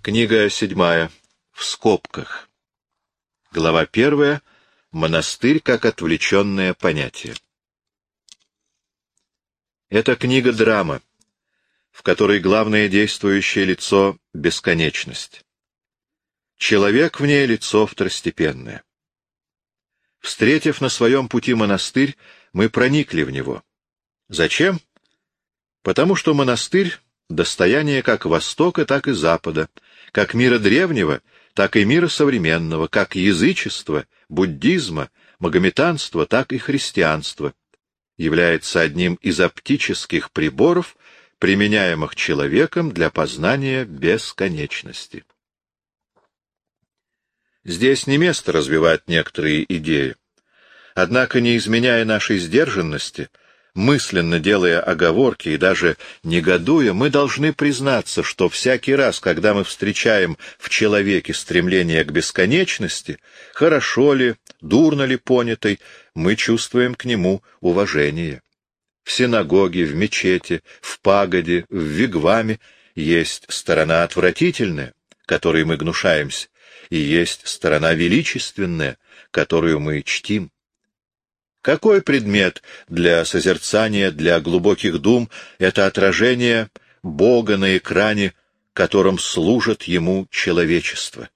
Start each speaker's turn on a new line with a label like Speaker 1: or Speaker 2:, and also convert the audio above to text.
Speaker 1: Книга седьмая. В скобках. Глава первая. Монастырь как отвлеченное понятие. Это книга-драма, в которой главное действующее лицо — бесконечность. Человек в ней — лицо второстепенное. Встретив на своем пути монастырь, мы проникли в него. Зачем? Потому что монастырь — достояние как Востока, так и Запада, как мира древнего, так и мира современного, как язычества, буддизма, магометанства, так и христианства, является одним из оптических приборов, применяемых человеком для познания бесконечности. Здесь не место развивать некоторые идеи. Однако, не изменяя нашей сдержанности, мысленно делая оговорки и даже негодуя, мы должны признаться, что всякий раз, когда мы встречаем в человеке стремление к бесконечности, хорошо ли, дурно ли понятой, мы чувствуем к нему уважение. В синагоге, в мечети, в пагоде, в вигваме есть сторона отвратительная, которой мы гнушаемся, и есть сторона величественная, которую мы чтим. Какой предмет для созерцания, для глубоких дум — это отражение Бога на экране, которым служит ему человечество?